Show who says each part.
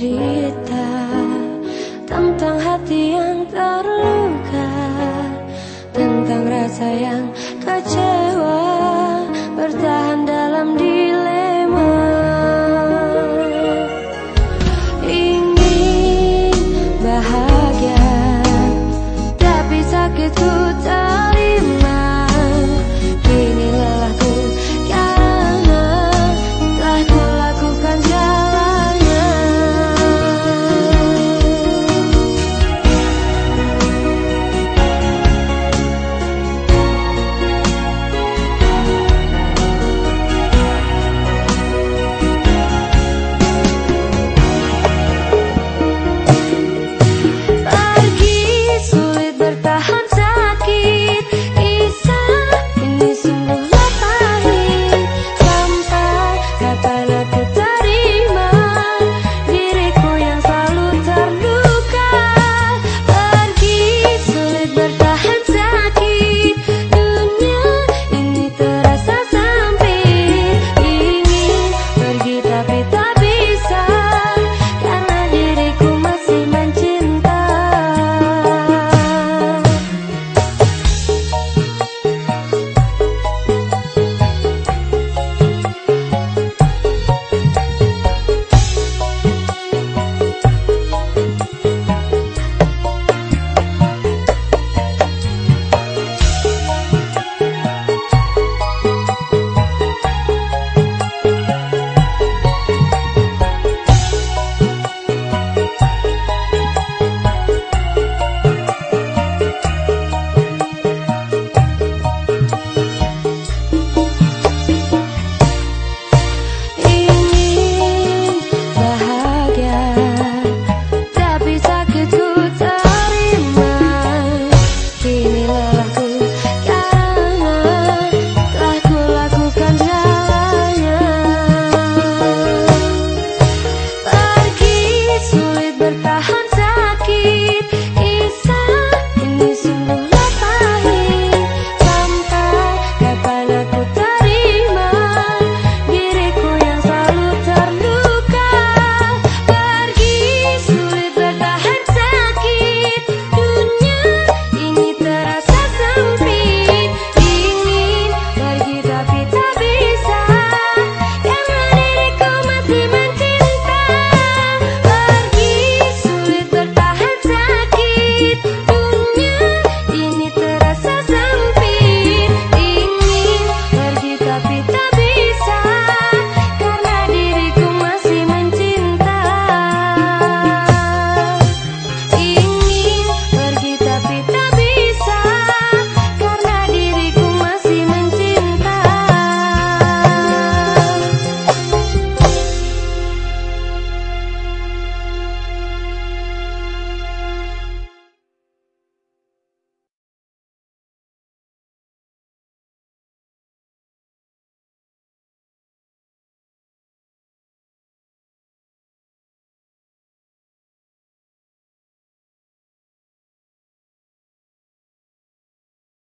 Speaker 1: cerita